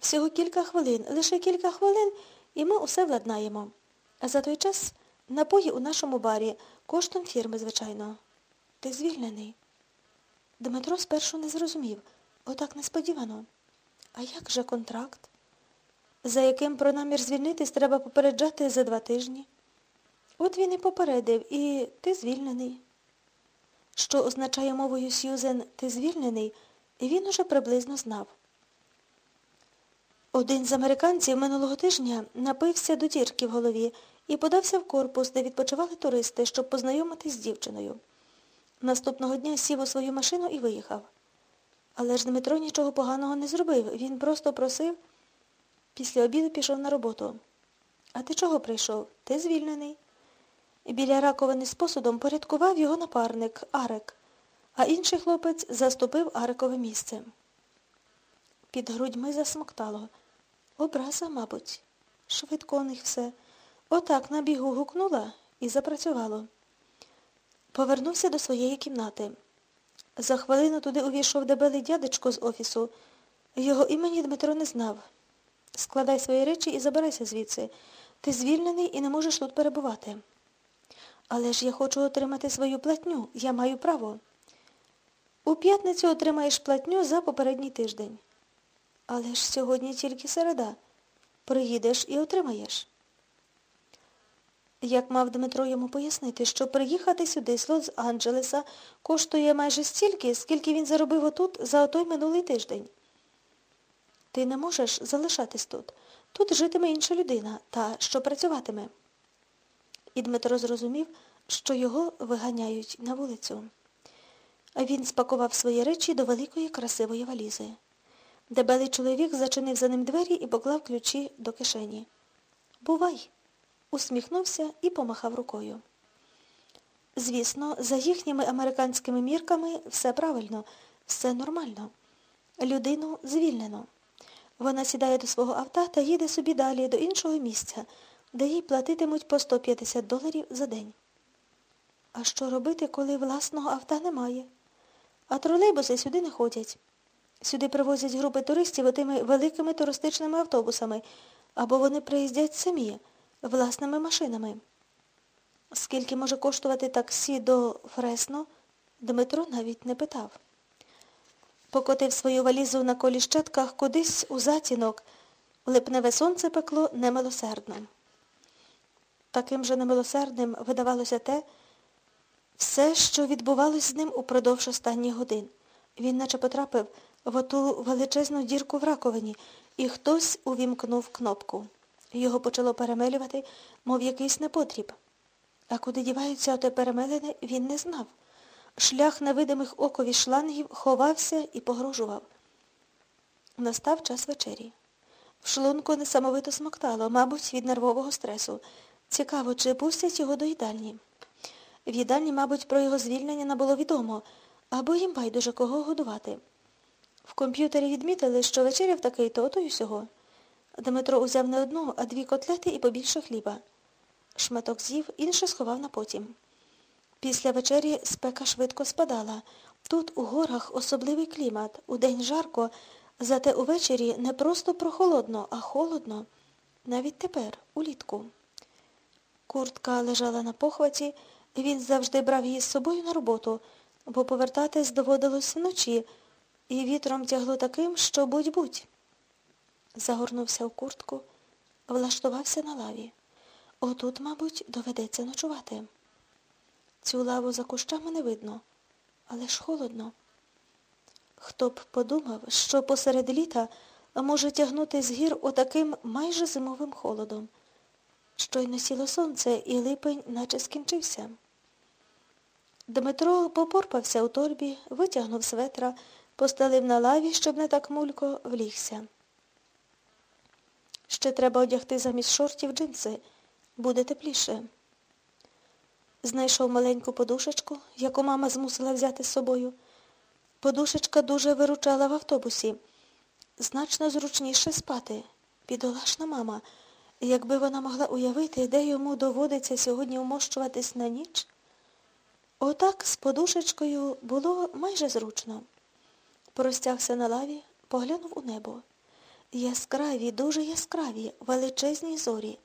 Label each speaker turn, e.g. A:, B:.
A: Всього кілька хвилин, лише кілька хвилин, і ми усе владнаємо. А за той час напої у нашому барі, коштом фірми, звичайно. Ти звільнений. Дмитро спершу не зрозумів. Отак несподівано. А як же контракт? За яким про намір звільнитись треба попереджати за два тижні? От він і попередив, і ти звільнений. Що означає мовою Сьюзен ти звільнений, він уже приблизно знав. Один з американців минулого тижня напився до дірки в голові і подався в корпус, де відпочивали туристи, щоб познайомитись з дівчиною. Наступного дня сів у свою машину і виїхав. Але ж Дмитро нічого поганого не зробив. Він просто просив. Після обіду пішов на роботу. А ти чого прийшов? Ти звільнений. Біля раковини з посудом порядкував його напарник Арек, а інший хлопець заступив Арекове місце. Під грудьми засмоктало. Образа, мабуть. Швидко у них все. Отак на бігу гукнула і запрацювало. Повернувся до своєї кімнати. За хвилину туди увійшов дебелий дядечко з офісу. Його імені Дмитро не знав. Складай свої речі і забирайся звідси. Ти звільнений і не можеш тут перебувати. Але ж я хочу отримати свою платню. Я маю право. У п'ятницю отримаєш платню за попередній тиждень. Але ж сьогодні тільки середа. Приїдеш і отримаєш. Як мав Дмитро йому пояснити, що приїхати сюди з Лос-Анджелеса коштує майже стільки, скільки він заробив отут за отой минулий тиждень. Ти не можеш залишатись тут. Тут житиме інша людина, та що працюватиме. І Дмитро зрозумів, що його виганяють на вулицю. Він спакував свої речі до великої красивої валізи. Дебелий чоловік зачинив за ним двері і поклав ключі до кишені. Бувай! усміхнувся і помахав рукою. Звісно, за їхніми американськими мірками все правильно, все нормально. Людину звільнено. Вона сідає до свого авто та їде собі далі до іншого місця, де їй платитимуть по 150 доларів за день. А що робити, коли власного авто немає? А тролейбуси сюди не ходять. Сюди привозять групи туристів отими великими туристичними автобусами, або вони приїздять самі, власними машинами. Скільки може коштувати таксі до Фресно, Дмитро навіть не питав. Покотив свою валізу на коліщатках кудись у затінок, липневе сонце пекло немилосердно. Таким же немилосердним видавалося те, все, що відбувалось з ним упродовж останніх годин. Він наче потрапив в оту величезну дірку в раковині, і хтось увімкнув кнопку. Його почало перемелювати, мов якийсь непотріб. А куди діваються оте перемелене, він не знав. Шлях невидимих окові шлангів ховався і погрожував. Настав час вечері. В шлунку несамовито смоктало, мабуть, від нервового стресу. Цікаво, чи пустять його до їдальні. В їдальні, мабуть, про його звільнення не було відомо, або їм байдуже кого годувати. В комп'ютері відмітили, що вечеряв такий то, то й усього. Дмитро узяв не одну, а дві котлети і побільше хліба. Шматок з'їв, інше сховав на потім. Після вечері спека швидко спадала. Тут у горах особливий клімат, удень жарко, зате увечері не просто прохолодно, а холодно. Навіть тепер, улітку. Куртка лежала на похваті, він завжди брав її з собою на роботу, бо повертатись доводилось вночі, і вітром тягло таким, що будь-будь. Загорнувся в куртку, влаштувався на лаві. Отут, мабуть, доведеться ночувати. Цю лаву за кущами не видно, але ж холодно. Хто б подумав, що посеред літа може тягнути з гір отаким майже зимовим холодом. Щойно сіло сонце, і липень наче скінчився. Дмитро попорпався у торбі, витягнув светра, постелив на лаві, щоб не так мулько, влігся. Ще треба одягти замість шортів джинси. Буде тепліше. Знайшов маленьку подушечку, яку мама змусила взяти з собою. Подушечка дуже виручала в автобусі. Значно зручніше спати. Підолашна мама. Якби вона могла уявити, де йому доводиться сьогодні вмощуватись на ніч. Отак з подушечкою було майже зручно. Простягся на лаві, поглянув у небо. Яскраві, дуже яскраві, величезні зорі.